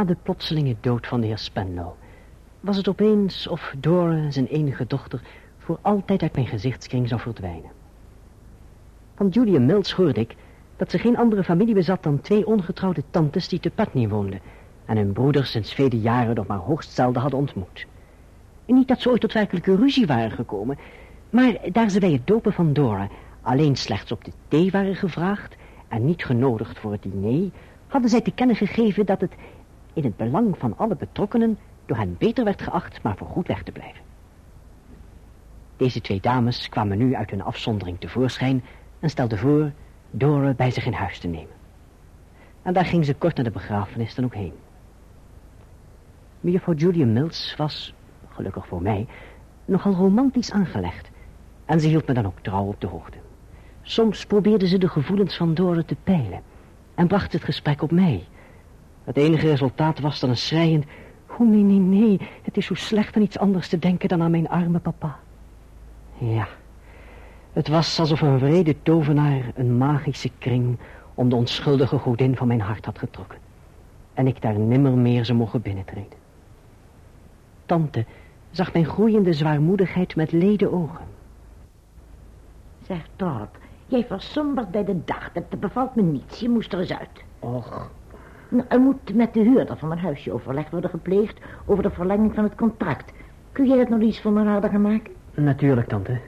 Na de plotselinge dood van de heer Spenlow was het opeens of Dora, zijn enige dochter, voor altijd uit mijn gezichtskring zou verdwijnen. Van Julia Mills hoorde ik dat ze geen andere familie bezat dan twee ongetrouwde tantes die te Putney woonden en hun broeders sinds vele jaren nog maar hoogst zelden hadden ontmoet. En niet dat ze ooit tot werkelijke ruzie waren gekomen, maar daar ze bij het dopen van Dora alleen slechts op de thee waren gevraagd en niet genodigd voor het diner, hadden zij te kennen gegeven dat het in het belang van alle betrokkenen door hen beter werd geacht maar voorgoed weg te blijven. Deze twee dames kwamen nu uit hun afzondering tevoorschijn en stelden voor Dora bij zich in huis te nemen. En daar ging ze kort na de begrafenis dan ook heen. Mejuffrouw Julia Mills was, gelukkig voor mij, nogal romantisch aangelegd. En ze hield me dan ook trouw op de hoogte. Soms probeerde ze de gevoelens van Dora te peilen en bracht het gesprek op mij. Het enige resultaat was dan een schrijend... Oh, nee, nee, nee, het is zo slecht aan iets anders te denken dan aan mijn arme papa. Ja, het was alsof een vrede tovenaar een magische kring om de onschuldige godin van mijn hart had getrokken. En ik daar nimmer meer zou mogen binnentreden. Tante zag mijn groeiende zwaarmoedigheid met leden ogen. Zeg, Trot, jij versombert bij de dag. Dat bevalt me niets. Je moest er eens uit. Och. Nou, er moet met de huurder van mijn huisje overleg worden gepleegd over de verlenging van het contract. Kun jij dat nog iets voor me harder gaan maken? Natuurlijk, tante.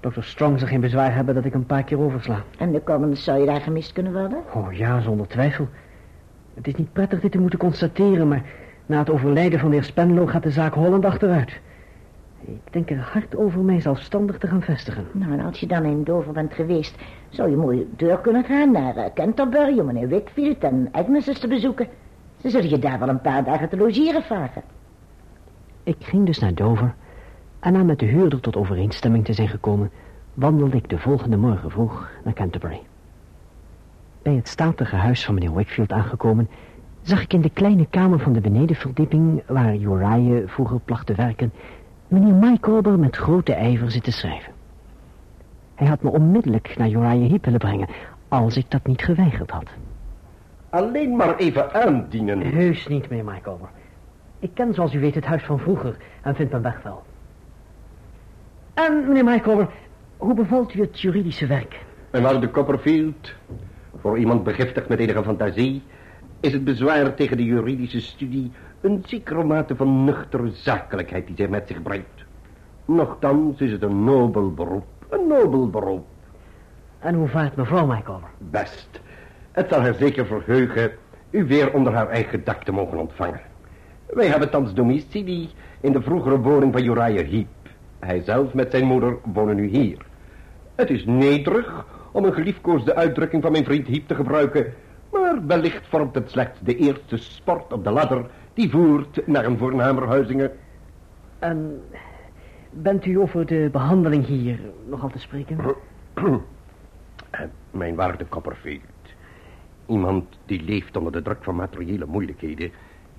Dr. Strong zal geen bezwaar hebben dat ik een paar keer oversla. En de komende zou je daar gemist kunnen worden? Oh ja, zonder twijfel. Het is niet prettig dit te moeten constateren, maar na het overlijden van de heer Spenlow gaat de zaak Holland achteruit. Ik denk er hard over mij zelfstandig te gaan vestigen. Nou, en als je dan in Dover bent geweest, zou je mooi deur kunnen gaan naar uh, Canterbury om meneer Wickfield en Agnes eens te bezoeken. Ze zullen je daar wel een paar dagen te logeren vragen. Ik ging dus naar Dover en na met de huurder tot overeenstemming te zijn gekomen, wandelde ik de volgende morgen vroeg naar Canterbury. Bij het statige huis van meneer Wickfield aangekomen, zag ik in de kleine kamer van de benedenverdieping, waar Uriah vroeger placht te werken, meneer Micawber met grote ijver zitten schrijven. Hij had me onmiddellijk naar Uriah Heep willen brengen, als ik dat niet geweigerd had. Alleen maar even aandienen. Heus niet, meneer Micawber. Ik ken, zoals u weet, het huis van vroeger en vind mijn weg wel. En, meneer Micawber, hoe bevalt u het juridische werk? En waarde Copperfield, voor iemand begiftigd met enige fantasie, is het bezwaar tegen de juridische studie een zekere mate van nuchtere zakelijkheid die zij met zich brengt. Nochtans is het een nobel beroep, een nobel beroep. En hoe vaart mevrouw Micawber? Best. Het zal haar zeker verheugen u weer onder haar eigen dak te mogen ontvangen. Wij hebben thans domicilie in de vroegere woning van Uriah Heep. Hij zelf met zijn moeder wonen nu hier. Het is nederig om een geliefkoosde uitdrukking van mijn vriend Heep te gebruiken... maar wellicht vormt het slechts de eerste sport op de ladder... die voert naar een voornamer huizingen. En bent u over de behandeling hier nogal te spreken? mijn waarde Copperfield. Iemand die leeft onder de druk van materiële moeilijkheden...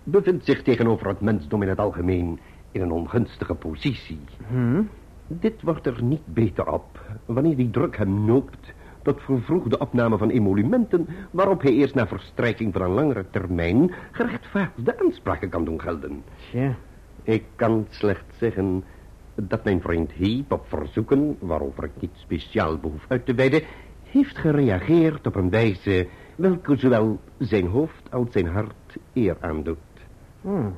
bevindt zich tegenover het mensdom in het algemeen in een ongunstige positie. Hmm? Dit wordt er niet beter op wanneer die druk hem noopt tot vervroegde opname van emolumenten... waarop hij eerst na verstrijking van een langere termijn gerechtvaardigde aanspraken kan doen gelden. Ja. Ik kan slechts zeggen dat mijn vriend Heep op verzoeken, waarover ik niet speciaal behoef uit te wijden, heeft gereageerd op een wijze welke zowel zijn hoofd als zijn hart eer aandoet. Hmm.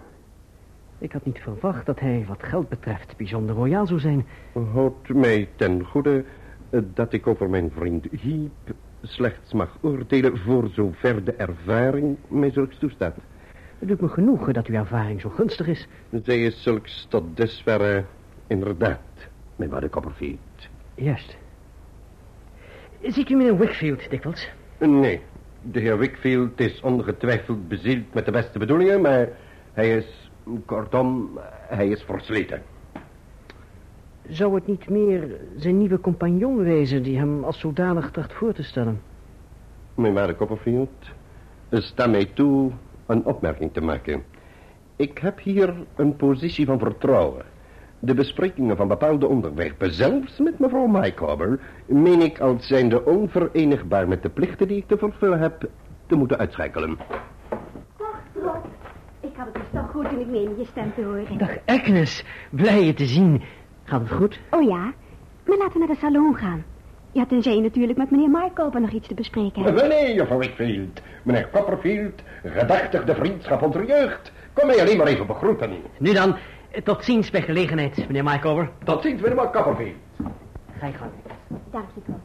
Ik had niet verwacht dat hij wat geld betreft bijzonder royaal zou zijn. Houd mij ten goede dat ik over mijn vriend Heep slechts mag oordelen voor zover de ervaring mij zulks toestaat. Het doet me genoegen dat uw ervaring zo gunstig is. Zij is zulks tot dusverre inderdaad, mijn waarde Copperfield. Juist. Ziet u meneer Wickfield dikwijls? Nee, de heer Wickfield is ongetwijfeld bezield met de beste bedoelingen, maar hij is, kortom, hij is versleten. Zou het niet meer zijn nieuwe compagnon wezen die hem als zodanig tracht voor te stellen? Mijn waarde Copperfield, sta mij toe een opmerking te maken. Ik heb hier een positie van vertrouwen. De besprekingen van bepaalde onderwerpen, zelfs met mevrouw Micawber, meen ik als zijnde onverenigbaar met de plichten die ik te vervullen heb, te moeten uitschakelen. Wacht, Trot. gaat het dus toch goed en ik meen je stem te horen. Dag Agnes, blij je te zien. Gaat het goed? Oh ja, maar laten we naar de salon gaan. Ja, tenzij je natuurlijk met meneer Markover nog iets te bespreken hebt. Nee, juffrouw Wickfield. Meneer Copperfield, gedachtig de vriendschap onder jeugd. Kom mij alleen maar even begroeten. Nu dan, eh, tot ziens bij gelegenheid, meneer Markover. Tot ziens, meneer Copperfield. Ga je gang. Dank je, Trot.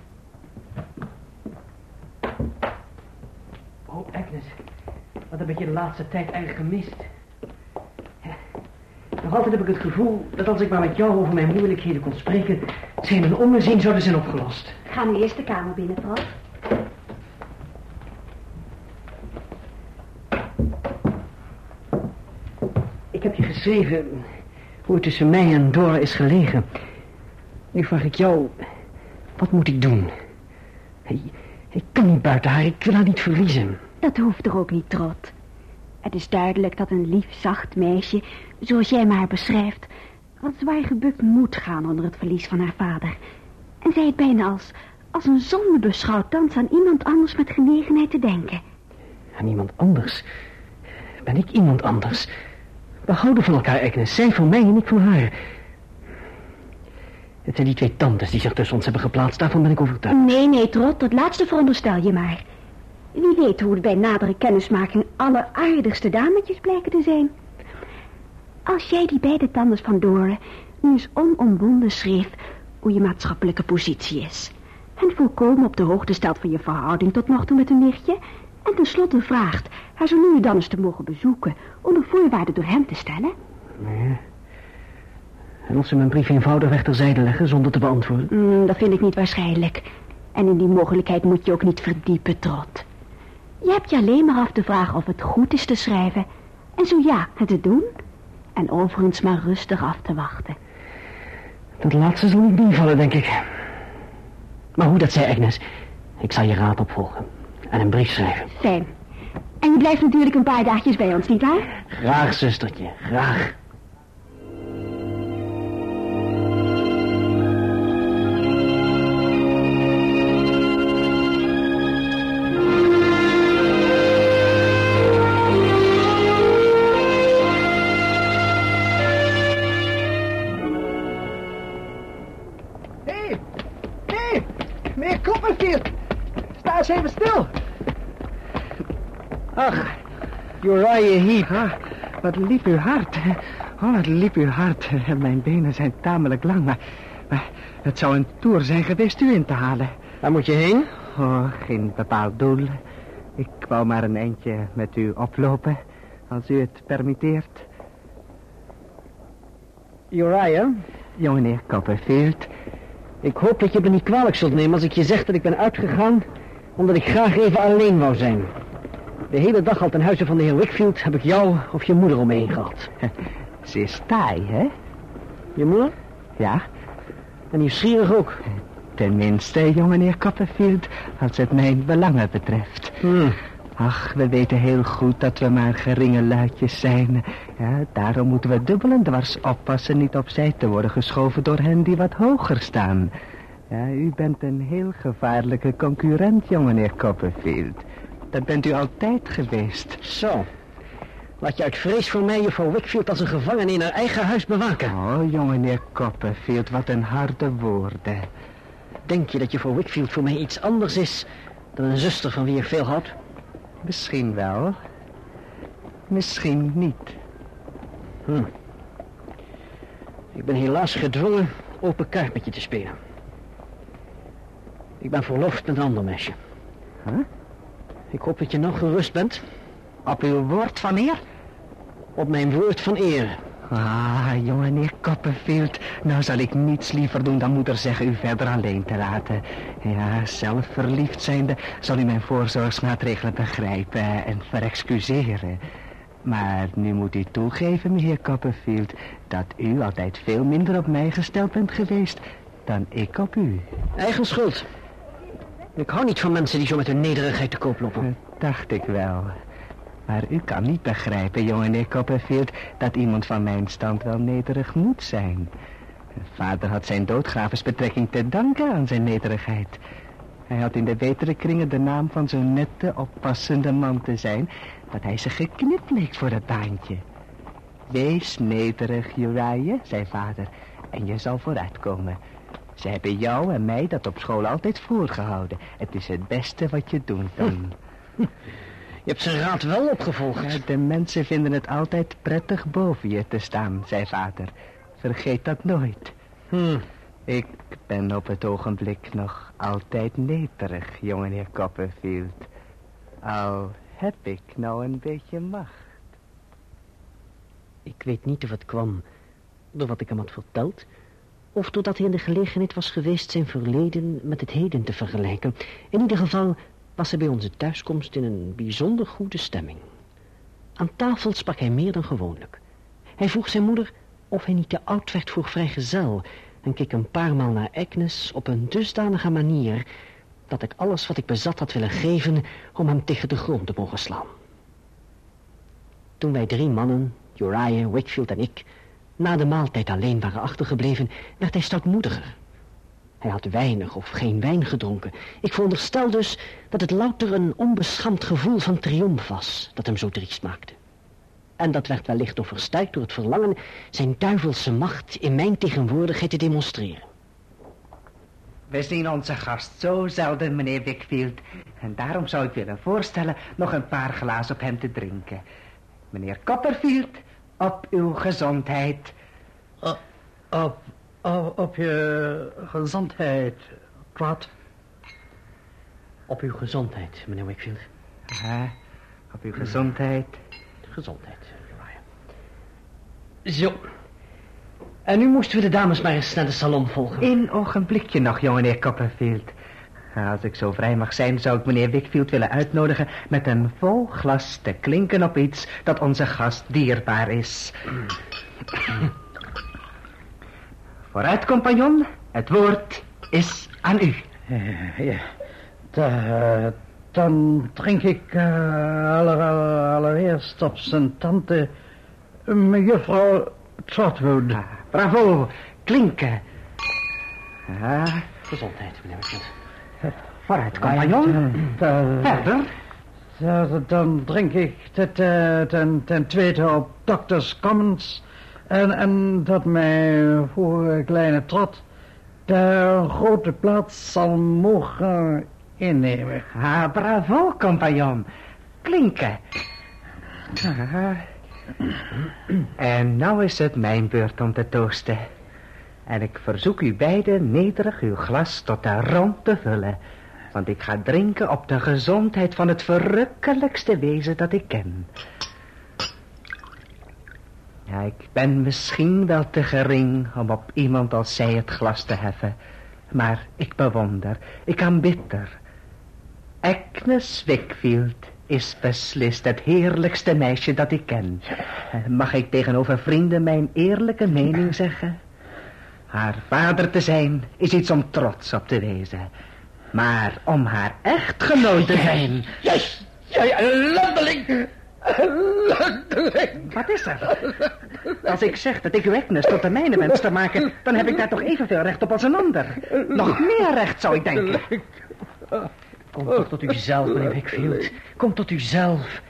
Oh, Agnes. Wat heb ik je de laatste tijd eigenlijk gemist? Nog altijd heb ik het gevoel dat als ik maar met jou over mijn moeilijkheden kon spreken... ze in een ommezien zouden zijn opgelost. Ga nu eerst de kamer binnen, Trot. Ik heb je geschreven hoe het tussen mij en Dora is gelegen. Nu vraag ik jou, wat moet ik doen? Ik, ik kan niet buiten haar, ik wil haar niet verliezen. Dat hoeft toch ook niet, Trot. Het is duidelijk dat een lief, zacht meisje, zoals jij me haar beschrijft, wat zwaar gebukt moet gaan onder het verlies van haar vader. En zij het bijna als, als een zonde beschouwt thans aan iemand anders met genegenheid te denken. Aan iemand anders? Ben ik iemand anders? We houden van elkaar, Agnes. Zij van mij en ik van haar. Het zijn die twee tantes die zich tussen ons hebben geplaatst. Daarvan ben ik overtuigd. Nee, nee, Trot, dat laatste veronderstel je maar. Wie weet hoe het bij nadere kennismaking alleraardigste dametjes blijken te zijn. Als jij die beide tantes van Doren nu eens onomwonden schreef hoe je maatschappelijke positie is. En volkomen op de hoogte stelt van je verhouding tot nog toe met een nichtje. En tenslotte vraagt haar zo nu dan eens te mogen bezoeken onder voorwaarde door hem te stellen. Nee. En als ze mijn brief eenvoudigweg terzijde leggen zonder te beantwoorden? Hmm, dat vind ik niet waarschijnlijk. En in die mogelijkheid moet je ook niet verdiepen, Trot. Je hebt je alleen maar af te vragen of het goed is te schrijven. En zo ja, het te doen. En overigens maar rustig af te wachten. Dat laatste zal niet meevallen, denk ik. Maar hoe dat zij, Agnes. Ik zal je raad opvolgen. En een brief schrijven. Fijn. En je blijft natuurlijk een paar dagjes bij ons, nietwaar? Graag, zustertje. Graag. Uriah Heep. Ah, wat liep uw hart. Oh, wat liep uw hart. Mijn benen zijn tamelijk lang, maar, maar het zou een toer zijn geweest u in te halen. Waar moet je heen? Oh, geen bepaald doel. Ik wou maar een eindje met u oplopen, als u het permitteert. Uriah, Jongeneer Copperfield, ik hoop dat je me niet kwalijk zult nemen als ik je zeg dat ik ben uitgegaan... omdat ik graag even alleen wou zijn. De hele dag al ten huize van de heer Wickfield heb ik jou of je moeder om me heen gehad. ze is taai, hè? Je moeder? Ja, En nieuwsgierig ook. tenminste, jongeneer Copperfield, als het mijn belangen betreft. Hm. Ach, we weten heel goed dat we maar geringe luidjes zijn. Ja, daarom moeten we dubbel en dwars oppassen niet opzij te worden geschoven door hen die wat hoger staan. Ja, u bent een heel gevaarlijke concurrent, jongeneer Copperfield. Dat bent u altijd geweest. Zo. Laat je uit vrees voor mij juffrouw Wickfield als een gevangene in haar eigen huis bewaken. Oh, jongeneer Copperfield, wat een harde woorden. Denk je dat juffrouw Wickfield voor mij iets anders is dan een zuster van wie ik veel houd? Misschien wel. Misschien niet. Hm. Ik ben helaas gedwongen open kaart met je te spelen. Ik ben verloofd met een ander meisje. Huh? Ik hoop dat je nog gerust bent. Op uw woord van eer? Op mijn woord van eer. Ah, jongeneer Copperfield. Nou zal ik niets liever doen dan moeder zeggen u verder alleen te laten. Ja, zelf verliefd zijnde zal u mijn voorzorgsmaatregelen begrijpen en verexcuseren. Maar nu moet u toegeven, meneer Copperfield, dat u altijd veel minder op mij gesteld bent geweest dan ik op u. Eigen schuld. Ik hou niet van mensen die zo met hun nederigheid te koop lopen. Dat dacht ik wel. Maar u kan niet begrijpen, jongeneer Copperfield, dat iemand van mijn stand wel nederig moet zijn. Vader had zijn doodgraversbetrekking te danken aan zijn nederigheid. Hij had in de betere kringen de naam van zo'n nette, oppassende man te zijn... dat hij ze geknipt leek voor dat baantje. Wees nederig, Uriah, zei vader, en je zal vooruitkomen. Ze hebben jou en mij dat op school altijd voorgehouden. Het is het beste wat je doen kan. Je hebt zijn raad wel opgevolgd. Ja, de mensen vinden het altijd prettig boven je te staan, zei vader. Vergeet dat nooit. Hm. Ik ben op het ogenblik nog altijd nederig, jongeheer Copperfield. Al heb ik nou een beetje macht. Ik weet niet of het kwam door wat ik hem had verteld... of doordat hij in de gelegenheid was geweest zijn verleden met het heden te vergelijken. In ieder geval was hij bij onze thuiskomst in een bijzonder goede stemming. Aan tafel sprak hij meer dan gewoonlijk. Hij vroeg zijn moeder of hij niet te oud werd voor vrijgezel... en keek een paar maal naar Agnes op een dusdanige manier... dat ik alles wat ik bezat had willen geven om hem tegen de grond te mogen slaan. Toen wij drie mannen, Uriah, Wakefield en ik... na de maaltijd alleen waren achtergebleven, werd hij stoutmoediger... Hij had weinig of geen wijn gedronken. Ik veronderstel dus dat het louter een onbeschaamd gevoel van triomf was... dat hem zo triest maakte. En dat werd wellicht overstuikt door het verlangen... zijn duivelse macht in mijn tegenwoordigheid te demonstreren. We zien onze gast zo zelden, meneer Wickfield. En daarom zou ik willen voorstellen nog een paar glazen op hem te drinken. Meneer Copperfield, op uw gezondheid. op, op, op je gezondheid, Trot. Op uw gezondheid, meneer Wakefield. Ja, op uw gezondheid. Gezondheid, Uriah. Zo. En nu moesten we de dames maar eens naar de salon volgen. Eén ogenblikje nog, jongeheer Copperfield. Als ik zo vrij mag zijn, zou ik meneer Wickfield willen uitnodigen... met een vol glas te klinken op iets dat onze gast dierbaar is. Vooruit, compagnon. Het woord is aan u. Ja, ja. Da- dan drink ik eh, aller, aller- allereerst op zijn tante, eh, mevrouw Trotwood. Ah, bravo, klinken. Ja, Gezondheid, meneer Wakefield. Vooruit, compagnon. Da- Verder. da- dan drink ik ten, ten, tweede op Doctors Commons. En, en dat mij voor kleine Trot de grote plaats zal mogen innemen. Ah, bravo, compagnon. Klinken. Ah. En nou is het mijn beurt om te toosten. En ik verzoek u beiden nederig uw glas tot de rond te vullen. Want ik ga drinken op de gezondheid van het verrukkelijkste wezen dat ik ken. Ja, ik ben misschien wel te gering om op iemand als zij het glas te heffen. Maar ik bewonder, ik aanbidder. Agnes Wickfield is beslist het heerlijkste meisje dat ik ken. Mag ik tegenover vrienden mijn eerlijke mening zeggen? Haar vader te zijn is iets om trots op te wezen. Maar om haar echtgenoot te zijn... Jij, jij landeling! Landeling! Wat is er? Als ik zeg dat ik uw Agnes tot de mijne wens te maken... dan heb ik daar toch evenveel recht op als een ander. Nog meer recht, zou ik denken. Kom toch tot uzelf, meneer Wakefield. Kom tot uzelf.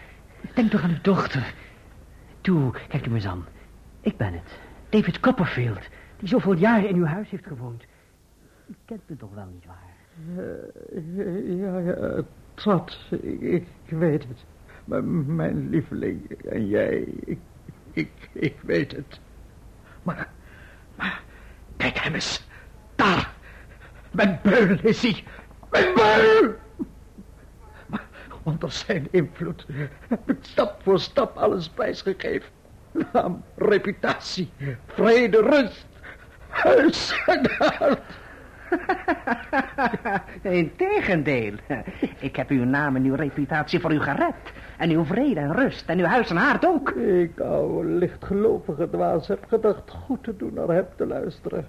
Denk toch aan uw dochter. Toe, kijk hem eens aan. Ik ben het. David Copperfield. Die zoveel jaren in uw huis heeft gewoond. U kent me toch wel niet waar? Ja, ja, Trot, ik, weet het. Mijn lieveling en jij, ik, ik, ik weet het. Maar, maar, kijk hem eens. Daar, mijn beul is hij. Mijn beul! Maar onder zijn invloed heb ik stap voor stap alles prijsgegeven. Naam, reputatie, vrede, rust, huis. Integendeel. Ik heb uw naam en uw reputatie voor u gered. En uw vrede en rust en uw huis en haard ook. Ik, oude lichtgelovige dwaas, heb gedacht goed te doen naar hem te luisteren.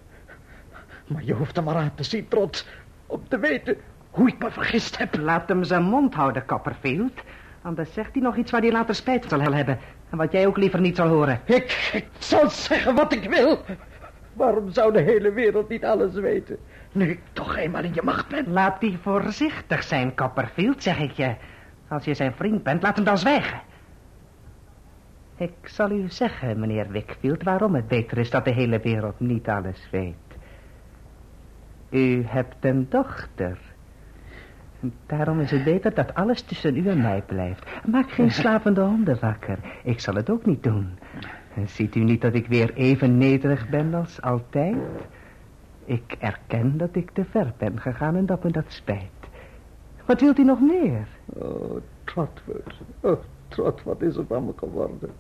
Maar je hoeft er maar aan te zien, trots, om te weten hoe ik me vergist heb. Laat hem zijn mond houden, Copperfield. Anders zegt hij nog iets waar hij later spijt zal hebben. En wat jij ook liever niet zal horen. Ik, ik zal zeggen wat ik wil. Waarom zou de hele wereld niet alles weten? Nu ik toch eenmaal in je macht ben. Laat die voorzichtig zijn, Copperfield, zeg ik je. Als je zijn vriend bent, laat hem dan zwijgen. Ik zal u zeggen, meneer Wickfield, waarom het beter is dat de hele wereld niet alles weet. U hebt een dochter. Daarom is het beter dat alles tussen u en mij blijft. Maak geen slapende honden wakker. Ik zal het ook niet doen. Ziet u niet dat ik weer even nederig ben als altijd? Ik erken dat ik te ver ben gegaan en dat me dat spijt. Wat wilt u nog meer? Oh, Trotwood. Oh, Trot, wat is er van me geworden?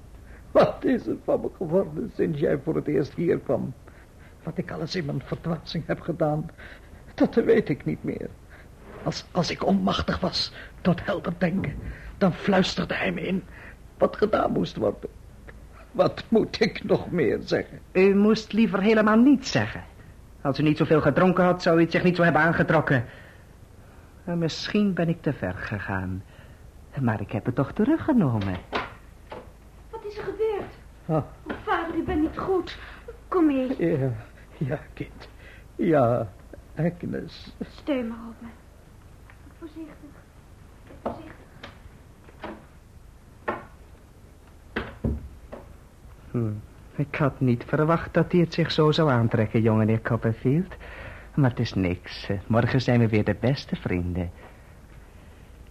Wat is er van me geworden sinds jij voor het eerst hier kwam? Wat ik alles in mijn verdwazing heb gedaan, dat weet ik niet meer. Als, als ik onmachtig was tot helder denken, dan fluisterde hij me in wat gedaan moest worden. Wat moet ik nog meer zeggen? U moest liever helemaal niets zeggen. Als u niet zoveel gedronken had, zou u het zich niet zo hebben aangetrokken. En misschien ben ik te ver gegaan. Maar ik heb het toch teruggenomen. Wat is er gebeurd? Ah, Vader, u bent niet goed. Kom mee, ja, ja, kind. Ja, Agnes. steun maar op me. Voorzichtig. Voorzichtig. Hm. Ik had niet verwacht dat hij het zich zo zou aantrekken, jongeneer Copperfield. Maar het is niks. Morgen zijn we weer de beste vrienden.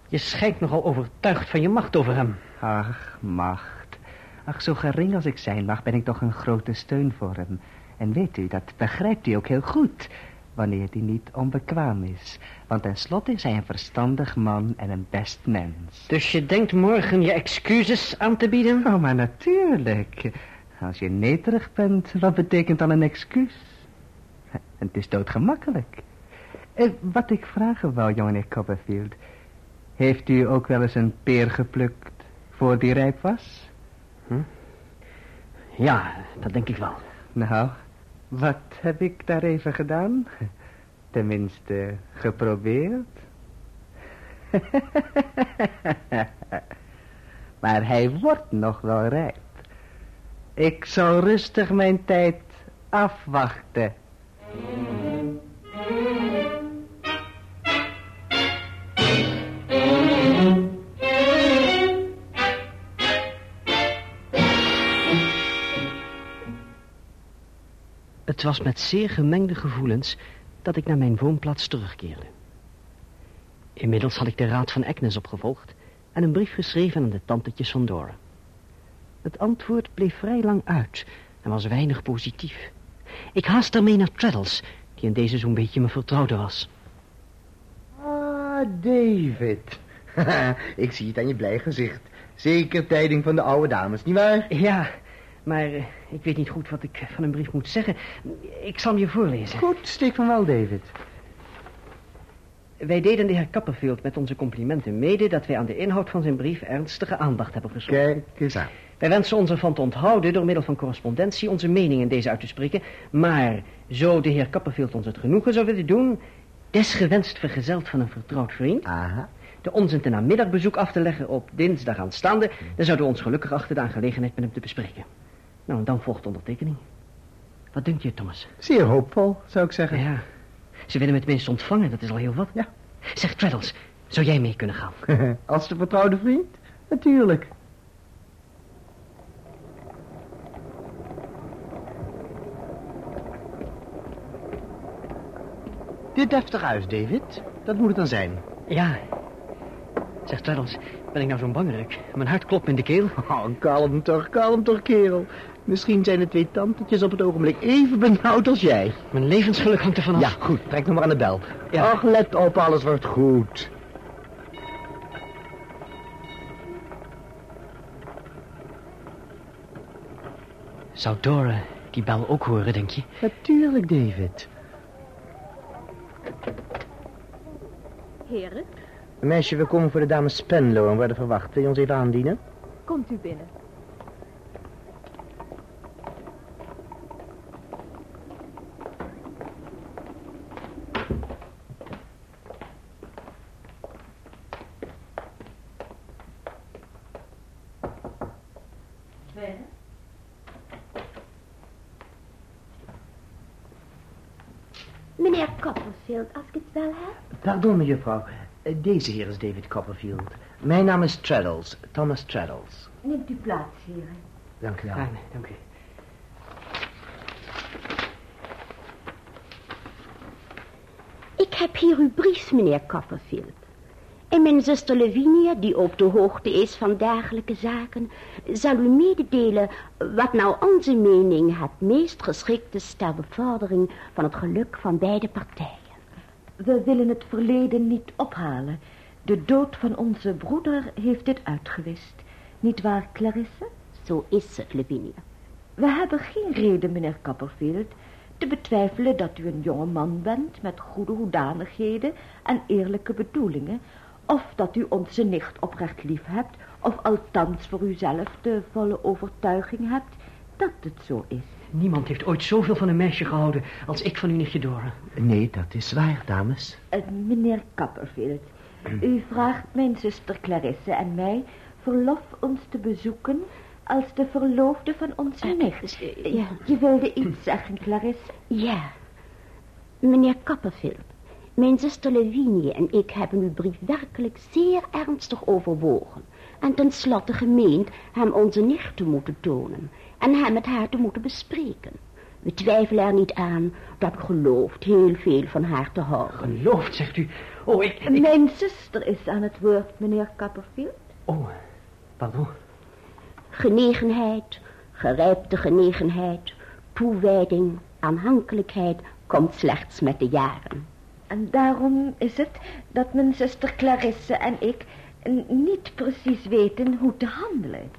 Je schijnt nogal overtuigd van je macht over hem. Ach, macht. Ach, zo gering als ik zijn mag, ben ik toch een grote steun voor hem. En weet u, dat begrijpt u ook heel goed, wanneer hij niet onbekwaam is. Want tenslotte is hij een verstandig man en een best mens. Dus je denkt morgen je excuses aan te bieden? Oh, maar natuurlijk. Als je neterig bent, wat betekent dan een excuus? Het is doodgemakkelijk. Eh, wat ik vragen wou, jongeneer Copperfield. Heeft u ook wel eens een peer geplukt voor die rijp was? Ja, dat denk ik wel. Nou, wat heb ik daar even gedaan? Tenminste, geprobeerd. maar hij wordt nog wel rijp. Ik zal rustig mijn tijd afwachten. Het was met zeer gemengde gevoelens dat ik naar mijn woonplaats terugkeerde. Inmiddels had ik de raad van Agnes opgevolgd en een brief geschreven aan de tantetjes van Dora. Het antwoord bleef vrij lang uit en was weinig positief. Ik haast ermee naar Traddles, die in deze zo'n beetje mijn vertrouwde was. Ah, David. ik zie het aan je blij gezicht. Zeker tijding van de oude dames, nietwaar? Ja, maar eh, ik weet niet goed wat ik van een brief moet zeggen. Ik zal hem je voorlezen. Goed, steek van wel, David. Wij deden de heer Copperfield met onze complimenten mede... dat wij aan de inhoud van zijn brief ernstige aandacht hebben geschonken. Kijk eens aan. Wij wensen ons ervan te onthouden door middel van correspondentie onze mening in deze uit te spreken. Maar zo de heer Copperfield ons het genoegen zou willen doen... desgewenst vergezeld van een vertrouwd vriend... Aha. de ons een namiddagbezoek af te leggen op dinsdag aanstaande... dan zouden we ons gelukkig achter de aangelegenheid met hem te bespreken. Nou, en dan volgt ondertekening. Wat denkt je, Thomas? Zeer hoopvol, zou ik zeggen. Ja, ze willen me tenminste ontvangen, dat is al heel wat. Ja. Zeg, Traddles, zou jij mee kunnen gaan? Als de vertrouwde vriend? Natuurlijk. Dit deftig huis, David. Dat moet het dan zijn. Ja. Zeg, Traddles, ben ik nou zo'n bangerik? Mijn hart klopt in de keel. Oh, kalm toch, kalm toch, kerel. Misschien zijn de twee tantetjes op het ogenblik even benauwd als jij. Mijn levensgeluk hangt ervan af. Ja, goed, trek nog maar aan de bel. Ja. Ach, let op, alles wordt goed. Zou Dora die bel ook horen, denk je? Natuurlijk, David. Heren, Meisje, we komen voor de dames Spenlow en worden verwacht. Wil je ons even aandienen? komt u binnen. Meneer Copperfield, als ik het wel heb. Pardon, mevrouw. Deze heer is David Copperfield. Mijn naam is Traddles, Thomas Traddles. Neemt u plaats, heren. Dank u wel. Fijn, dank u. Ik heb hier uw brief, meneer Copperfield. En mijn zuster Lavinia, die op de hoogte is van dergelijke zaken, zal u mededelen wat nou onze mening het meest geschikt is ter bevordering van het geluk van beide partijen. We willen het verleden niet ophalen. De dood van onze broeder heeft dit uitgewist. Niet waar, Clarisse? Zo is het, Lavinia. We hebben geen reden, meneer Copperfield, te betwijfelen dat u een jonge man bent met goede hoedanigheden en eerlijke bedoelingen, of dat u onze nicht oprecht lief hebt, of althans voor uzelf de volle overtuiging hebt dat het zo is. Niemand heeft ooit zoveel van een meisje gehouden als ik van uw nichtje Dora. Nee, dat is waar, dames. Eh, meneer Copperfield, u vraagt mijn zuster Clarisse en mij verlof ons te bezoeken als de verloofde van onze nicht. eh, ja. Je wilde iets zeggen, Clarisse? Ja. Meneer Copperfield, mijn zuster Lavinia en ik hebben uw brief werkelijk zeer ernstig overwogen. En tenslotte gemeend hem onze nicht te moeten tonen en hem met haar te moeten bespreken. We twijfelen er niet aan dat u gelooft heel veel van haar te houden. Gelooft, zegt u. Oh, ik... ik... Mijn zuster is aan het woord, meneer Copperfield. Oh, pardon. Genegenheid, gerijpte genegenheid, toewijding, aanhankelijkheid komt slechts met de jaren. En daarom is het dat mijn zuster Clarisse en ik niet precies weten hoe te handelen.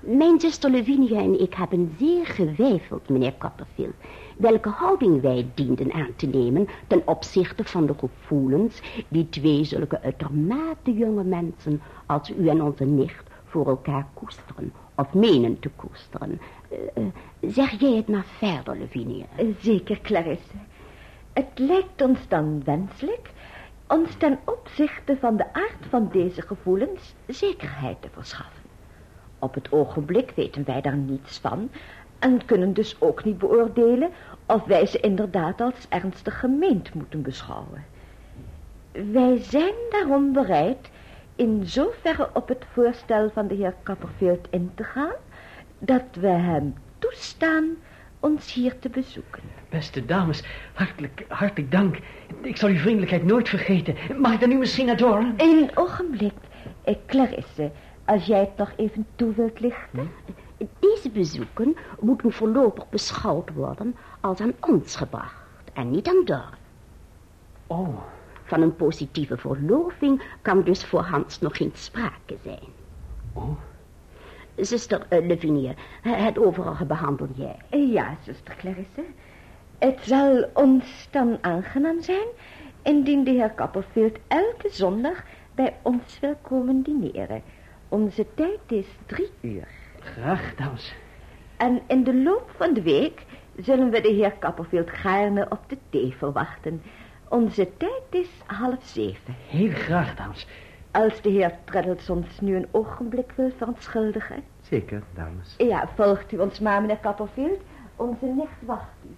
Mijn zuster Lavinia en ik hebben zeer gewijfeld, meneer Copperfield, welke houding wij dienden aan te nemen ten opzichte van de gevoelens die twee zulke uitermate jonge mensen als u en onze nicht voor elkaar koesteren of menen te koesteren. Eh, eh, zeg jij het maar verder, Lavinia. Eh, Zeker, Clarisse. Het lijkt ons dan wenselijk ons ten opzichte van de aard van deze gevoelens zekerheid te verschaffen. Op het ogenblik weten wij daar niets van en kunnen dus ook niet beoordelen of wij ze inderdaad als ernstig gemeend moeten beschouwen. Wij zijn daarom bereid in zoverre op het voorstel van de heer Copperfield in te gaan, dat we hem toestaan ons hier te bezoeken. Beste dames, hartelijk, hartelijk dank. Ik zal uw vriendelijkheid nooit vergeten. Mag ik dan nu misschien naar Dora? Een ogenblik, eh, Clarisse, als jij het nog even toe wilt lichten. Deze bezoeken moeten voorlopig beschouwd worden als aan ons gebracht en niet aan Dor. Oh, Van een positieve verloving kan dus voorhands nog geen sprake zijn. oh. Zuster uh, het overige behandel jij. Ja, zuster Clarisse. Het zal ons dan aangenaam zijn indien de heer Copperfield elke zondag bij ons wil komen dineren. Onze tijd is drie uur. Graag, dames. En in de loop van de week zullen we de heer Copperfield gaarne op de thee verwachten. Onze tijd is half zeven. Heel graag, dames. Als de heer Treddles ons nu een ogenblik wil verontschuldigen. Zeker, dames. Ja, volgt u ons maar, meneer Copperfield. Onze nicht wacht u.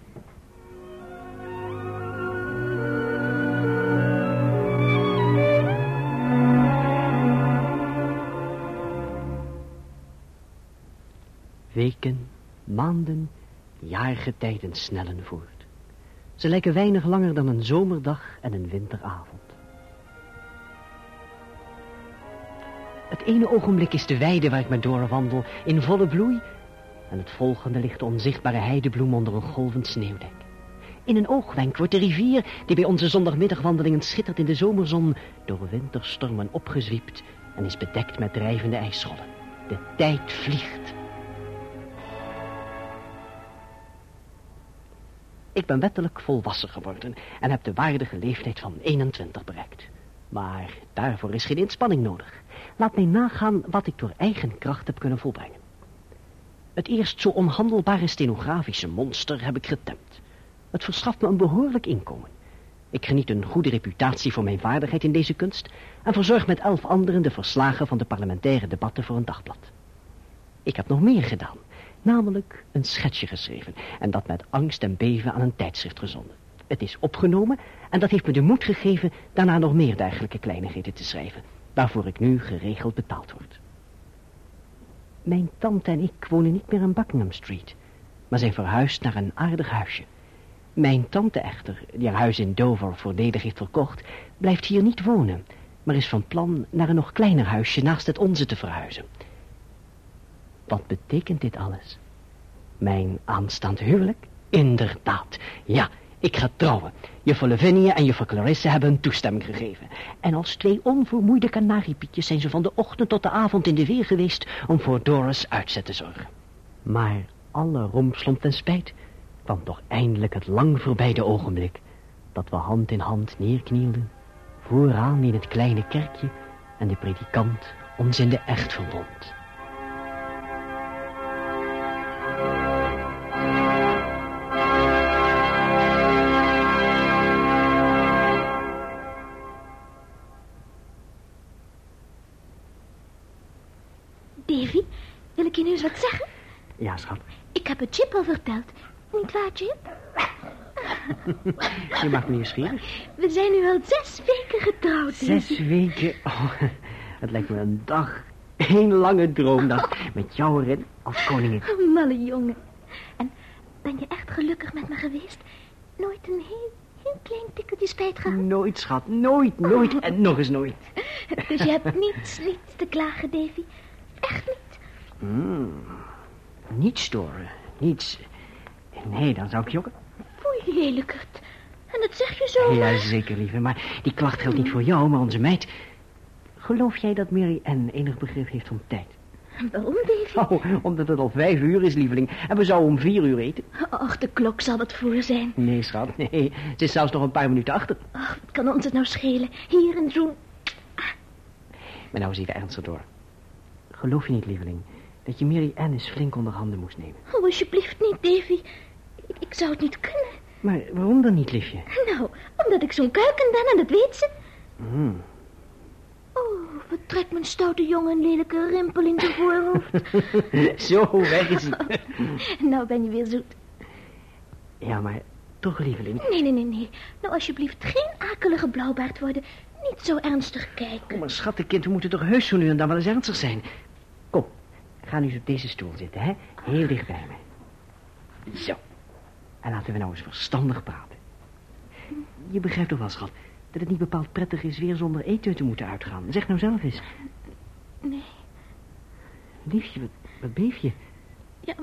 Weken, maanden, jaargetijden snellen voort. Ze lijken weinig langer dan een zomerdag en een winteravond. Het ene ogenblik is de weide waar ik met Dora wandel in volle bloei... en het volgende ligt de onzichtbare heidebloem onder een golvend sneeuwdek. In een oogwenk wordt de rivier, die bij onze zondagmiddagwandelingen schittert in de zomerzon... door winterstormen opgezwiept en is bedekt met drijvende ijsschollen. De tijd vliegt. Ik ben wettelijk volwassen geworden en heb de waardige leeftijd van 21 bereikt. Maar daarvoor is geen inspanning nodig. Laat mij nagaan wat ik door eigen kracht heb kunnen volbrengen. Het eerst zo onhandelbare stenografische monster heb ik getemd. Het verschaft me een behoorlijk inkomen. Ik geniet een goede reputatie voor mijn vaardigheid in deze kunst... en verzorg met elf anderen de verslagen van de parlementaire debatten voor een dagblad. Ik heb nog meer gedaan, namelijk een schetsje geschreven... en dat met angst en beven aan een tijdschrift gezonden. Het is opgenomen en dat heeft me de moed gegeven... daarna nog meer dergelijke kleinigheden te schrijven... waarvoor ik nu geregeld betaald word. Mijn tante en ik wonen niet meer in Buckingham Street, maar zijn verhuisd naar een aardig huisje. Mijn tante echter, die haar huis in Dover voordelig heeft verkocht, blijft hier niet wonen, maar is van plan naar een nog kleiner huisje naast het onze te verhuizen. Wat betekent dit alles? Mijn aanstaand huwelijk? Inderdaad, ja, ik ga trouwen. Juffrouw Lavinia en juffrouw Clarissa hebben hun toestemming gegeven. En als twee onvermoeide kanariepietjes zijn ze van de ochtend tot de avond in de weer geweest om voor Doris uitzet te zorgen. Maar alle rompslomp en spijt kwam toch eindelijk het lang voorbijde ogenblik dat we hand in hand neerknielden, vooraan in het kleine kerkje en de predikant ons in de echt verbond. Davy, wil ik je nu eens wat zeggen? Ja, schat. Ik heb het Chip al verteld. Niet waar, Chip? Je maakt me nieuwsgierig. We zijn nu al zes weken getrouwd, Zes Davy. weken. Oh, het lijkt me een dag. Een lange droomdag. Met jou erin als koningin. Oh, malle jongen. En ben je echt gelukkig met me geweest? Nooit een heel, heel klein tikkeltje spijt gehad? Nooit, schat. Nooit, nooit en nog eens nooit. Dus je hebt niets, niets te klagen, Davy? Echt niet? Hmm. Niet storen. Niets. Nee, dan zou ik jokken. Foei, lelijkert. En dat zeg je zo. Ja, zeker, lieve. Maar die klacht geldt niet voor jou, maar onze meid. Geloof jij dat Mary Ann enig begrip heeft van tijd? Waarom, Davy? Oh, omdat het al vijf uur is, lieveling. En we zouden om vier uur eten. Och, de klok zal het voor zijn. Nee, schat. Nee, ze is zelfs nog een paar minuten achter. Ach, wat kan ons het nou schelen? Hier een zoen. Maar nou eens even ernstig door. Geloof je niet, lieveling, dat je Mary Ann eens flink onder handen moest nemen? Oh, alsjeblieft niet, Davy. Ik, ik zou het niet kunnen. Maar waarom dan niet, liefje? Nou, omdat ik zo'n kuiken ben en dat weet ze. Hmm. Oh, wat trekt mijn stoute jongen een lelijke rimpel in zijn voorhoofd. Zo, weg is hij. nou ben je weer zoet. Ja, maar toch, lieveling. Nee, nee, nee, nee. Nou, alsjeblieft, geen akelige blauwbaard worden. Niet zo ernstig kijken. Oh, maar schattenkind, we moeten toch heus zo nu en dan wel eens ernstig zijn. Ga nu eens op deze stoel zitten, hè? Heel dicht bij me. Zo. En laten we nou eens verstandig praten. Je begrijpt toch wel, schat, dat het niet bepaald prettig is weer zonder eten te moeten uitgaan. Zeg nou zelf eens. Nee, Liefje, wat, wat beef je? ja,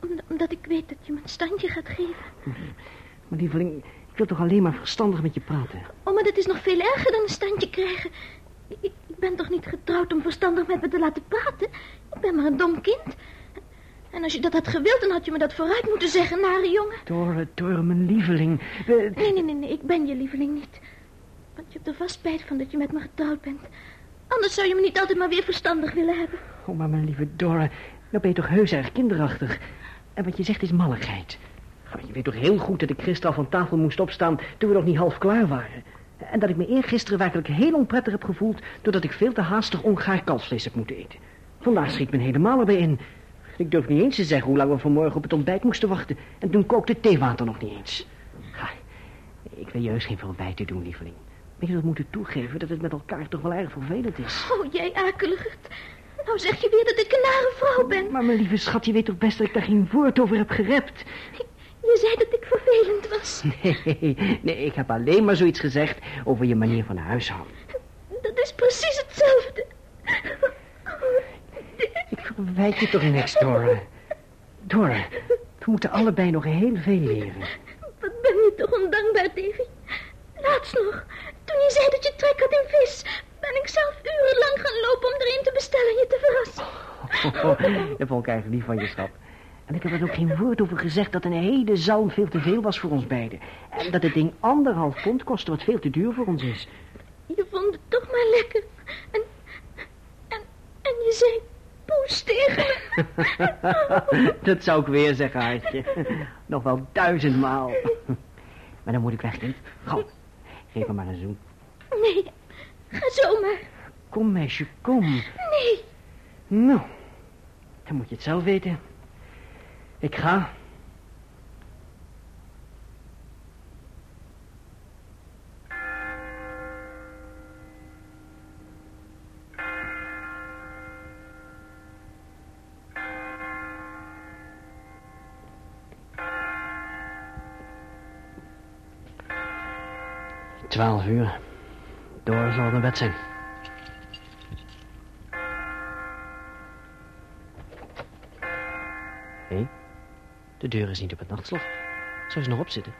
om- omdat ik weet dat je me een standje gaat geven. Maar lieveling, ik wil toch alleen maar verstandig met je praten. Oh, maar dat is nog veel erger dan een standje krijgen. Ik, ik ben toch niet getrouwd om verstandig met me te laten praten? Ik ben maar een dom kind. En als je dat had gewild, dan had je me dat vooruit moeten zeggen, nare jongen. Door, door mijn lieveling. We- Nee, nee, nee, nee, ik ben je lieveling niet. Want je hebt er vast spijt van dat je met me getrouwd bent. Anders zou je me niet altijd maar weer verstandig willen hebben. Oh, maar mijn lieve Dora, nou ben je toch heus erg kinderachtig. En wat je zegt is malligheid. Je weet toch heel goed dat ik gisteren al van tafel moest opstaan toen we nog niet half klaar waren. En dat ik me eergisteren werkelijk heel onprettig heb gevoeld... doordat ik veel te haastig ongaar kalfsvlees heb moeten eten. Vandaag schiet men helemaal erbij in. Ik durf niet eens te zeggen hoe lang we vanmorgen op het ontbijt moesten wachten. En toen kookte het theewater nog niet eens. Ha, ik wil juist geen verwijten doen, lieveling. Maar je zult moeten toegeven dat het met elkaar toch wel erg vervelend is. Oh, jij akeligert. Nou zeg je weer dat ik een nare vrouw ben. Maar mijn lieve schat, je weet toch best dat ik daar geen woord over heb gerept? Je zei dat ik vervelend was. Nee, nee, ik heb alleen maar zoiets gezegd over je manier van huishouden. Dat is precies hetzelfde. Verwijt je toch niks, Dora. Dora, we moeten allebei nog heel veel leren. Wat ben je toch ondankbaar, Davy. Laatst nog, toen je zei dat je trek had in vis... ben ik zelf urenlang gaan lopen om er een te bestellen en je te verrassen. dat vond ik eigenlijk lief van je, schat. En ik heb er ook geen woord over gezegd dat een hele zalm veel te veel was voor ons beiden. En dat het ding anderhalf pond kostte, wat veel te duur voor ons is. Je vond het toch maar lekker. En, en, en je zei poes tegen me. dat zou ik weer zeggen, Hartje. Nog wel duizendmaal. Maar dan moet ik weg, kind. Gauw, geef me maar een zoen. Nee, ga zomaar. Kom, meisje, kom. Nee, Nou, dan moet je het zelf weten. Ik ga. Twaalf uur. Door zal de bed zijn. Hé, de deur is niet op het nachtslot. Zou ze nog op zitten?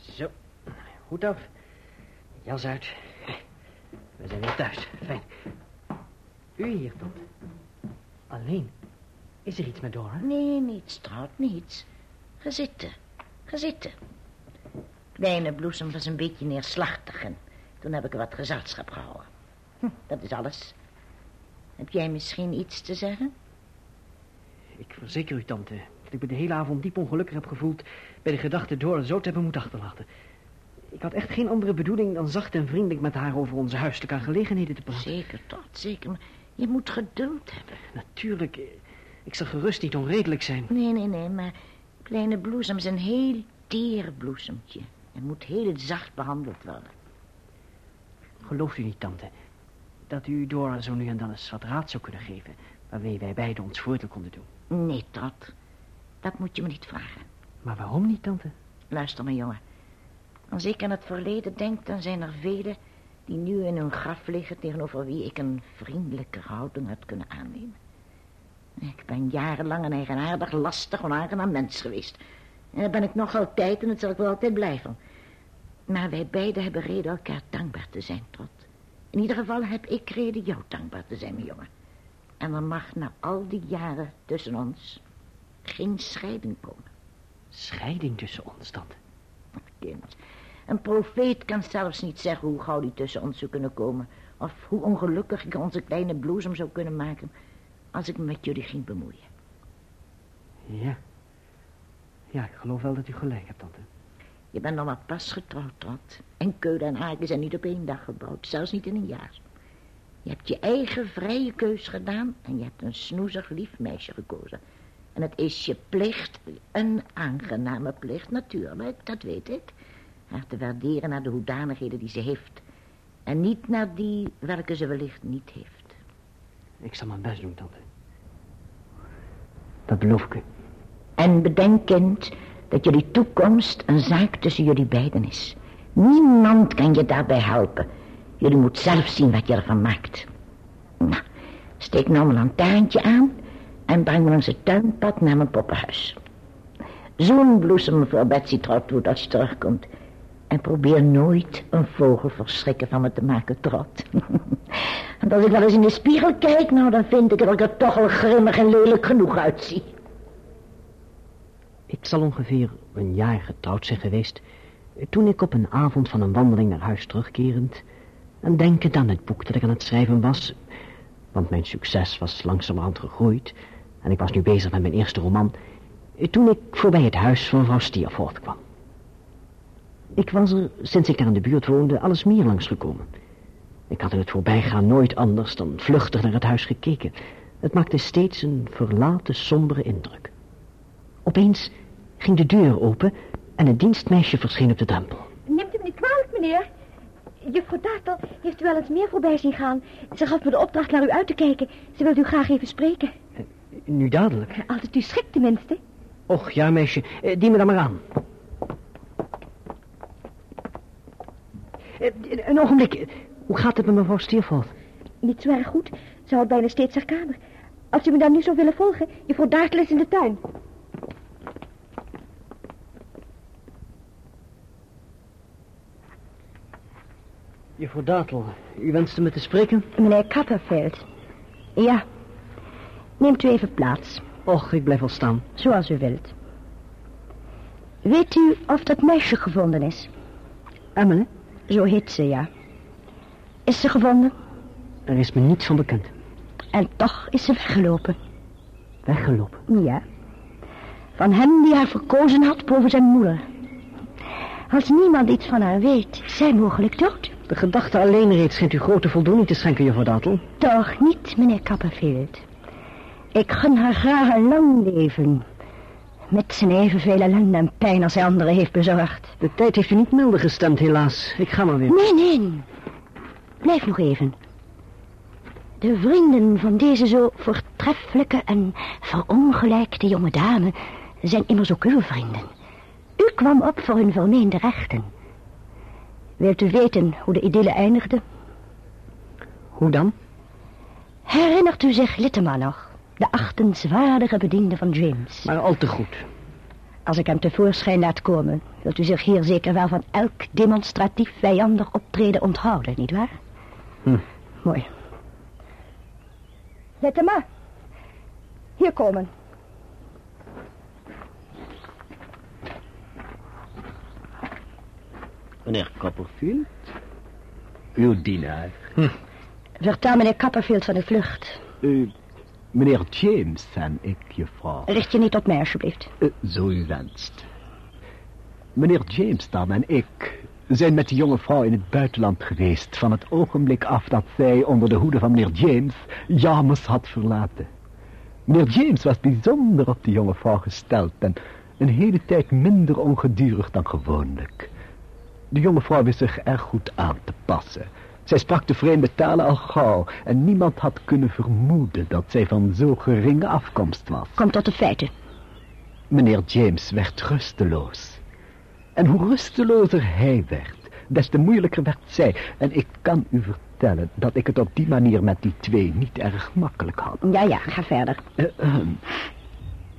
Zo, hoed af. Jas uit. We zijn weer thuis. Fijn. U hier, Tot. Alleen. Is er iets met Dora? Nee, niets, Trout, niets. Ga zitten. Ga zitten. Kleine bloesem was een beetje neerslachtig en toen heb ik er wat gezelschap gehouden. Hm, dat is alles. Heb jij misschien iets te zeggen? Ik verzeker u, tante, dat ik me de hele avond diep ongelukkig heb gevoeld... bij de gedachte Dora zo te hebben moeten achterlaten. Ik had echt geen andere bedoeling dan zacht en vriendelijk met haar over onze huiselijke aangelegenheden te praten. Zeker, tot, zeker. Maar je moet geduld hebben. Natuurlijk, ik zal gerust niet onredelijk zijn. Nee, nee, nee, maar kleine bloesem is een heel teer bloesemtje. En moet heel zacht behandeld worden. Gelooft u niet, tante, dat u Dora zo nu en dan eens wat raad zou kunnen geven... waarmee wij beiden ons voordeel konden doen? Nee, tot. Dat moet je me niet vragen. Maar waarom niet, tante? Luister, mijn jongen. Als ik aan het verleden denk, dan zijn er velen die nu in hun graf liggen tegenover wie ik een vriendelijke houding had kunnen aannemen. Ik ben jarenlang een eigenaardig, lastig, onaangenaam mens geweest. En dat ben ik nog altijd en dat zal ik wel altijd blijven. Maar wij beiden hebben reden elkaar dankbaar te zijn, Trot. In ieder geval heb ik reden jou dankbaar te zijn, mijn jongen. En er mag na al die jaren tussen ons geen scheiding komen. Scheiding tussen ons, tante? Kind, een profeet kan zelfs niet zeggen hoe gauw die tussen ons zou kunnen komen. Of hoe ongelukkig ik onze kleine bloesem zou kunnen maken als ik me met jullie ging bemoeien. Ja. Ja, ik geloof wel dat u gelijk hebt, tante. Je bent nog maar pas getrouwd, Trot. En Keulen en Haken zijn niet op één dag gebouwd, zelfs niet in een jaar. Je hebt je eigen vrije keus gedaan en je hebt een snoezig lief meisje gekozen. En het is je plicht, een aangename plicht natuurlijk, dat weet ik. Haar te waarderen naar de hoedanigheden die ze heeft. En niet naar die welke ze wellicht niet heeft. Ik zal mijn best doen, tante. Dat beloof ik u. En bedenk, kind, dat jullie toekomst een zaak tussen jullie beiden is. Niemand kan je daarbij helpen. Jullie moeten zelf zien wat je ervan maakt. Nou, steek nou mijn lantaarntje aan en breng me langs het tuinpad naar mijn poppenhuis. Zo'n bloesem voor Betsy Trotwood als je terugkomt. En probeer nooit een vogel verschrikken van me te maken, Trot. Want als ik wel eens in de spiegel kijk, nou dan vind ik dat ik er toch al grimmig en lelijk genoeg uitzie. Ik zal ongeveer een jaar getrouwd zijn geweest... toen ik op een avond van een wandeling naar huis terugkerend... en denkend aan het boek dat ik aan het schrijven was... want mijn succes was langzamerhand gegroeid... en ik was nu bezig met mijn eerste roman... toen ik voorbij het huis van mevrouw Steerforth kwam. Ik was er, sinds ik daar in de buurt woonde, alles meer langs gekomen. Ik had in het voorbijgaan nooit anders dan vluchtig naar het huis gekeken. Het maakte steeds een verlaten, sombere indruk. Opeens ging de deur open en een dienstmeisje verscheen op de drempel. Neemt u me niet kwalijk, meneer? Juffrouw Dartel heeft u wel eens meer voorbij zien gaan. Ze gaf me de opdracht naar u uit te kijken. Ze wilde u graag even spreken. Nu dadelijk. Het u schrikt tenminste. Och, ja, meisje. Eh, Die me dan maar aan. Een ogenblik. Hoe gaat het met mevrouw Steerforth? Niet zo erg goed. Ze houdt bijna steeds haar kamer. Als u me dan nu zou willen volgen, juffrouw Dartel is in de tuin. Juffrouw Dartel, u wenste me te spreken? Meneer Copperfield. Ja. Neemt u even plaats, Och, ik blijf wel staan. zoals u wilt. Weet u of dat meisje gevonden is? Emily? Zo heet ze, ja. Is ze gevonden? Er is me niets van bekend. En toch is ze weggelopen. Weggelopen. Ja. Van hem die haar verkozen had boven zijn moeder. Als niemand iets van haar weet, is zij mogelijk dood. De gedachte alleen reeds schijnt u grote voldoening te schenken, juffrouw Dartel. Toch niet, meneer Copperfield. Ik gun haar graag een lang leven. Met zijn evenveel ellende en pijn als hij anderen heeft bezorgd. De tijd heeft u niet milder gestemd, helaas. Ik ga maar weer. Nee, nee. Blijf nog even. De vrienden van deze zo voortreffelijke en verongelijkte jonge dame zijn immers ook uw vrienden. U kwam op voor hun vermeende rechten. Wilt u weten hoe de idylle eindigde? Hoe dan? Herinnert u zich Litema nog? De achtenswaardige bediende van James. Maar al te goed. Als ik hem tevoorschijn laat komen, wilt u zich hier zeker wel van elk demonstratief vijandig optreden onthouden, nietwaar? Hm. Mooi. Litema, hier komen. Meneer Copperfield? Uw dienaar. Vertel meneer Copperfield van de vlucht. U, meneer James en ik, juffrouw. Richt je niet op mij, alsjeblieft. Eh, zo u wenst. Meneer James dan en ik zijn met de jonge vrouw in het buitenland geweest... van het ogenblik af dat zij onder de hoede van meneer James James had verlaten. Meneer James was bijzonder op de jonge vrouw gesteld... en een hele tijd minder ongedurig dan gewoonlijk. De jonge vrouw wist zich erg goed aan te passen... Zij sprak de vreemde talen al gauw en niemand had kunnen vermoeden dat zij van zo geringe afkomst was. Kom tot de feiten. Meneer James werd rusteloos. En hoe rustelozer hij werd, des te moeilijker werd zij. En ik kan u vertellen dat ik het op die manier met die twee niet erg makkelijk had. Ja, ja, ga verder. Eh, ehm.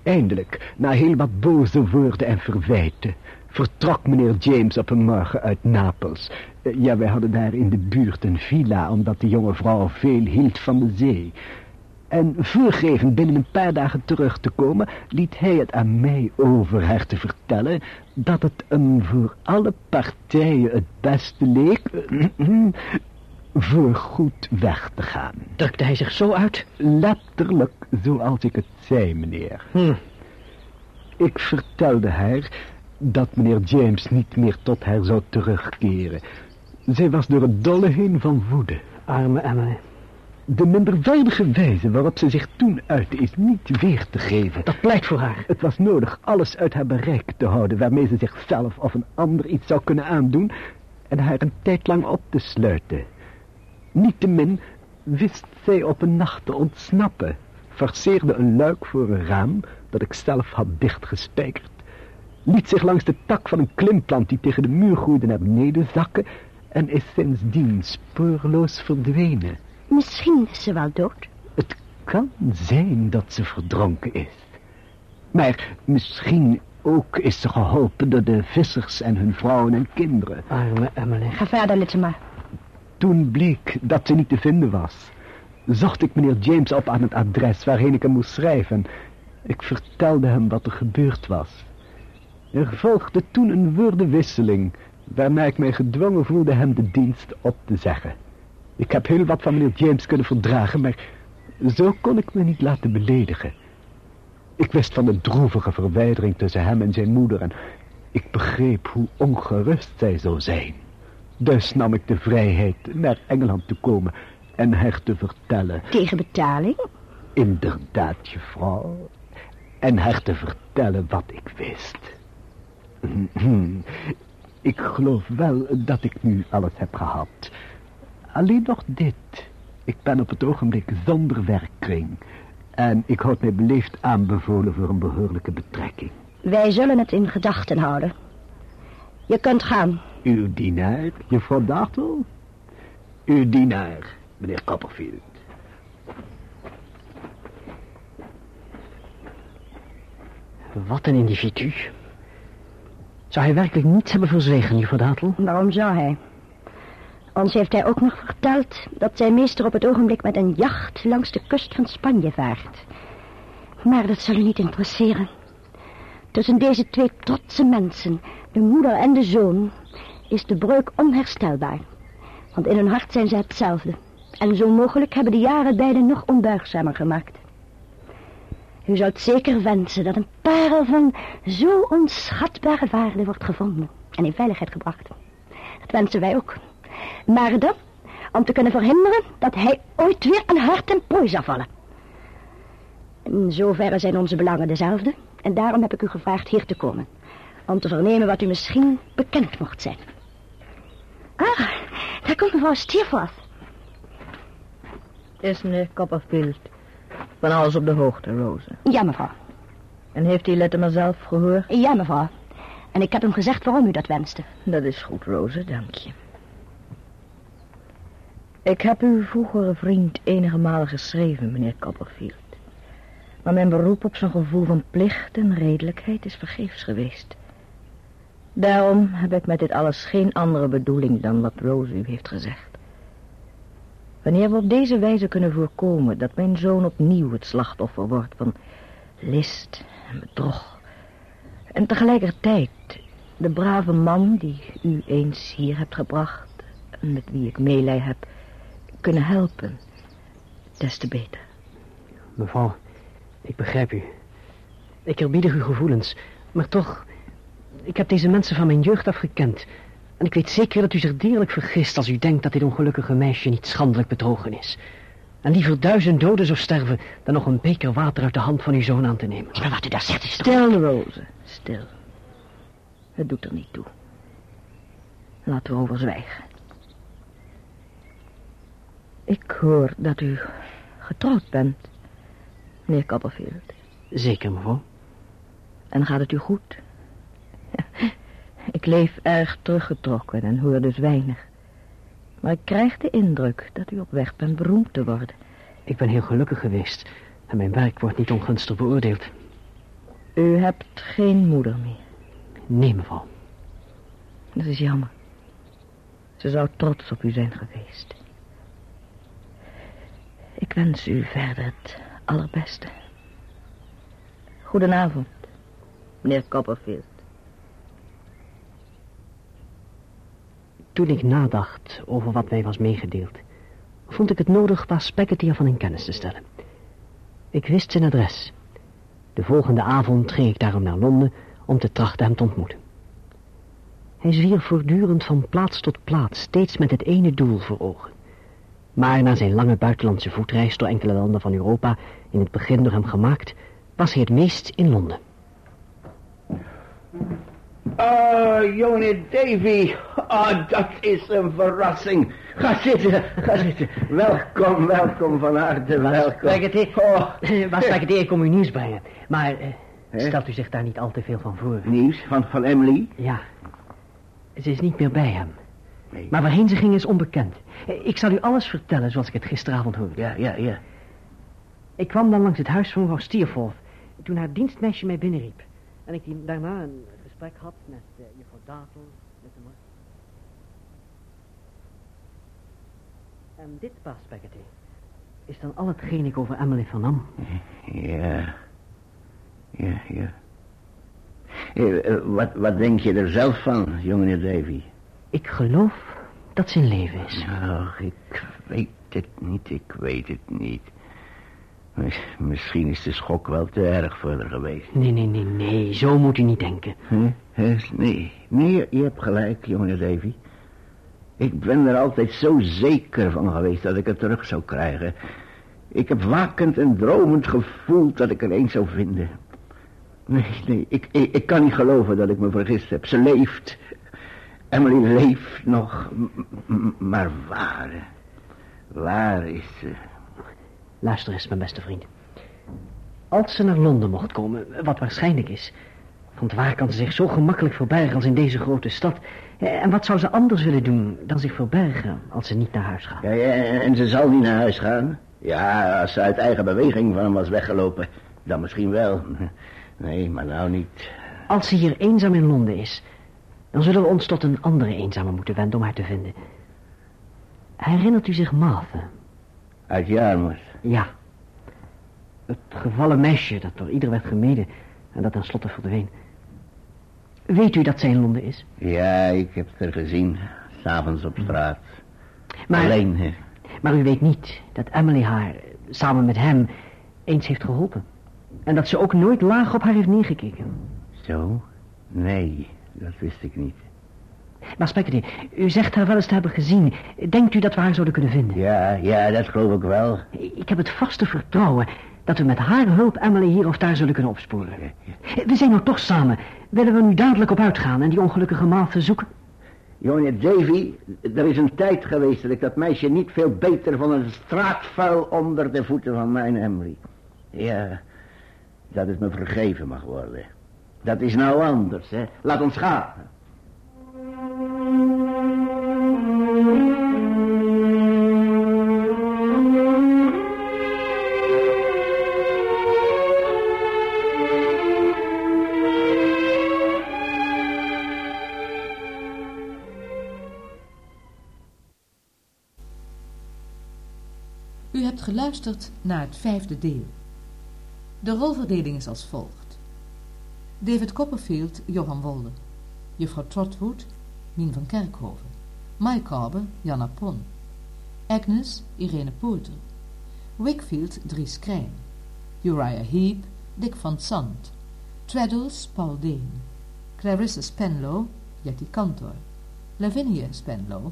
Eindelijk, na heel wat boze woorden en verwijten, vertrok meneer James op een morgen uit Napels. Eh, ja, wij hadden daar in de buurt een villa, omdat de jonge vrouw veel hield van de zee. En voorgeven binnen een paar dagen terug te komen, liet hij het aan mij over haar te vertellen dat het hem voor alle partijen het beste leek eh, voor goed weg te gaan. Drukte hij zich zo uit? Letterlijk zoals ik het zei, meneer. Hm. Ik vertelde haar dat meneer James niet meer tot haar zou terugkeren. Zij was door het dolle heen van woede. Arme Emma. De minderwaardige wijze waarop ze zich toen uitte is niet weer te geven. Dat pleit voor haar. Het was nodig alles uit haar bereik te houden... waarmee ze zichzelf of een ander iets zou kunnen aandoen... en haar een tijd lang op te sluiten. Niettemin wist zij op een nacht te ontsnappen... forceerde een luik voor een raam dat ik zelf had dichtgespijkerd... liet zich langs de tak van een klimplant die tegen de muur groeide naar beneden zakken... en is sindsdien spoorloos verdwenen. Misschien is ze wel dood. Het kan zijn dat ze verdronken is. Maar misschien ook is ze geholpen door de vissers en hun vrouwen en kinderen. Arme Emily. Ga verder, Litema. Toen bleek dat ze niet te vinden was, zocht ik meneer James op aan het adres waarheen ik hem moest schrijven. Ik vertelde hem wat er gebeurd was. Er volgde toen een woordenwisseling, waarna ik mij gedwongen voelde hem de dienst op te zeggen. Ik heb heel wat van meneer James kunnen verdragen, maar zo kon ik me niet laten beledigen. Ik wist van de droevige verwijdering tussen hem en zijn moeder en ik begreep hoe ongerust zij zou zijn. Dus nam ik de vrijheid naar Engeland te komen en haar te vertellen. Tegen betaling? Inderdaad, juffrouw. En haar te vertellen wat ik wist. Ik geloof wel dat ik nu alles heb gehad. Alleen nog dit. Ik ben op het ogenblik zonder werkkring. En ik houd mij beleefd aanbevolen voor een behoorlijke betrekking. Wij zullen het in gedachten houden. Je kunt gaan. Uw dienaar, juffrouw Dartel? Uw dienaar, meneer Copperfield. Wat een individu. Zou hij werkelijk niets hebben verzwegen, juffrouw Dartel? Waarom zou hij? Ons heeft hij ook nog verteld dat zijn meester op het ogenblik met een jacht langs de kust van Spanje vaart. Maar dat zal u niet interesseren. Tussen deze twee trotse mensen, de moeder en de zoon, is de breuk onherstelbaar. Want in hun hart zijn zij hetzelfde. En zo mogelijk hebben de jaren beiden nog onbuigzamer gemaakt. U zoudt zeker wensen dat een parel van zo onschatbare waarde wordt gevonden en in veiligheid gebracht. Dat wensen wij ook. Maar dan om te kunnen verhinderen dat hij ooit weer aan hart en prooi zou vallen. In zoverre zijn onze belangen dezelfde en daarom heb ik u gevraagd hier te komen. Om te vernemen wat u misschien bekend mocht zijn. Ah, daar komt mevrouw Steerforth. Is meneer Copperfield van alles op de hoogte, Rose? Ja, mevrouw. En heeft die letter maar zelf gehoord? Ja, mevrouw. En ik heb hem gezegd waarom u dat wenste. Dat is goed, Rose, dank je. Ik heb uw vroegere vriend enige malen geschreven, meneer Copperfield. Maar mijn beroep op zijn gevoel van plicht en redelijkheid is vergeefs geweest. Daarom heb ik met dit alles geen andere bedoeling dan wat Rose u heeft gezegd. Wanneer we op deze wijze kunnen voorkomen dat mijn zoon opnieuw het slachtoffer wordt van list en bedrog. En tegelijkertijd de brave man die u eens hier hebt gebracht en met wie ik meelij heb kunnen helpen, des te beter. Mevrouw, ik begrijp u. Ik eerbiedig uw gevoelens, maar toch... Ik heb deze mensen van mijn jeugd af gekend. En ik weet zeker dat u zich dierlijk vergist als u denkt dat dit ongelukkige meisje niet schandelijk bedrogen is. En liever duizend doden zou sterven dan nog een beker water uit de hand van uw zoon aan te nemen. Maar wat u daar zegt is toch... Stil, Rose, stil. Het doet er niet toe. Laten we over zwijgen. Ik hoor dat u getrouwd bent, meneer Copperfield. Zeker, mevrouw. En gaat het u goed? Ik leef erg teruggetrokken en hoor dus weinig. Maar ik krijg de indruk dat u op weg bent beroemd te worden. Ik ben heel gelukkig geweest. En mijn werk wordt niet ongunstig beoordeeld. U hebt geen moeder meer. Nee, mevrouw. Dat is jammer. Ze zou trots op u zijn geweest. Ik wens u verder het allerbeste. Goedenavond, meneer Copperfield. Toen ik nadacht over wat mij was meegedeeld, vond ik het nodig Spaghetti van in kennis te stellen. Ik wist zijn adres. De volgende avond ging ik daarom naar Londen om te trachten hem te ontmoeten. Hij zwierf voortdurend van plaats tot plaats, steeds met het ene doel voor ogen. Maar na zijn lange buitenlandse voetreis door enkele landen van Europa, in het begin door hem gemaakt, was hij het meest in Londen. Ah, jongen Davy. Ah, dat is een verrassing. Ga zitten, ga zitten. Welkom, welkom van harte, welkom. Oh, Baas Spaghetti, ik kom u nieuws brengen. Maar eh, stelt u zich daar niet al te veel van voor. nieuws van, van Emily? Ja, ze is niet meer bij hem. Nee. Maar waarheen ze ging is onbekend. Eh, Ik zal u alles vertellen zoals ik het gisteravond hoorde. Ja, ja, ja. Ik kwam dan langs het huis van mevrouw Stierforth... toen haar dienstmeisje mij binnenriep. En ik die daarna een gesprek had met uh, juffrouw Datel, met de man. En dit, Baas Spaghetti, is dan al hetgeen ik over Emily vernam. Ja. Ja, ja. Eh, eh, wat, wat denk je er zelf van, jongen Davy? Ik geloof dat ze in leven is. Nou, ik weet het niet, ik weet het niet. Mis- Misschien is de schok wel te erg voor haar geweest. Nee, nee, nee, nee, zo moet u niet denken. Huh? Nee, nee, je- hebt gelijk, jongen Davy. Ik ben er altijd zo zeker van geweest dat ik het terug zou krijgen. Ik heb wakend en dromend gevoeld dat ik er een zou vinden. Nee, nee, ik, ik, ik kan niet geloven dat ik me vergist heb. Ze leeft. Emily leeft nog. M- maar waar? Waar is ze? Luister eens, mijn beste vriend. Als ze naar Londen mocht komen, wat waarschijnlijk is... want waar kan ze zich zo gemakkelijk verbergen als in deze grote stad? Eh, En wat zou ze anders willen doen dan zich verbergen als ze niet naar huis gaat? Ja, ja, en ze zal niet naar huis gaan? Ja, als ze uit eigen beweging van hem was weggelopen, dan misschien wel. Nee, maar nou niet. Als ze hier eenzaam in Londen is... dan zullen we ons tot een andere eenzame moeten wenden om haar te vinden. Herinnert u zich Martha? Uit Yarmouth. Ja. Het gevallen meisje dat door ieder werd gemeden... en dat tenslotte verdween. Weet u dat zij in Londen is? Ja, ik heb het er gezien. S'avonds op straat. Maar, Alleen, hè. maar u weet niet dat Emily haar, samen met hem, eens heeft geholpen. En dat ze ook nooit laag op haar heeft neergekeken. Zo? Nee, dat wist ik niet. Maar Spaghetti, u zegt haar wel eens te hebben gezien. Denkt u dat we haar zouden kunnen vinden? Ja, ja, dat geloof ik wel. Ik heb het vaste vertrouwen dat we met haar hulp Emily hier of daar zullen kunnen opsporen. We zijn nou toch samen. Willen we nu dadelijk op uitgaan en die ongelukkige Martha zoeken? Jongen Davy, er is een tijd geweest dat ik dat meisje niet veel beter dan een straatvuil onder de voeten van mijn Emily. Ja, dat het me vergeven mag worden. Dat is nou anders, hè. Laat ons gaan. Geluisterd naar het vijfde deel. De rolverdeling is als volgt. David Copperfield, Johan Wolde. Juffrouw Trotwood, Mien van Kerkhoven. Mike Carver, Janna Pon. Agnes, Irene Poorter. Wickfield, Dries Krijn. Uriah Heep, Dick van Sant. Traddles, Paul Deen. Clarissa Spenlow, Jetty Cantor. Lavinia Spenlow,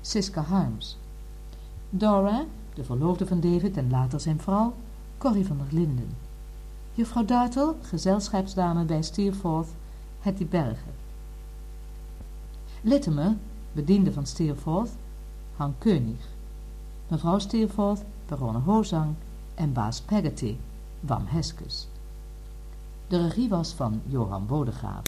Siska Harms. Dora, de verloofde van David en later zijn vrouw, Corrie van der Linden. Juffrouw Dartel, gezelschapsdame bij Steerforth, Hetty Bergen. Littimer, bediende van Steerforth, Han König. Mevrouw Steerforth, Baronne Hozang en baas Peggotty, Wam Heskes. De regie was van Johan Bodegraaf.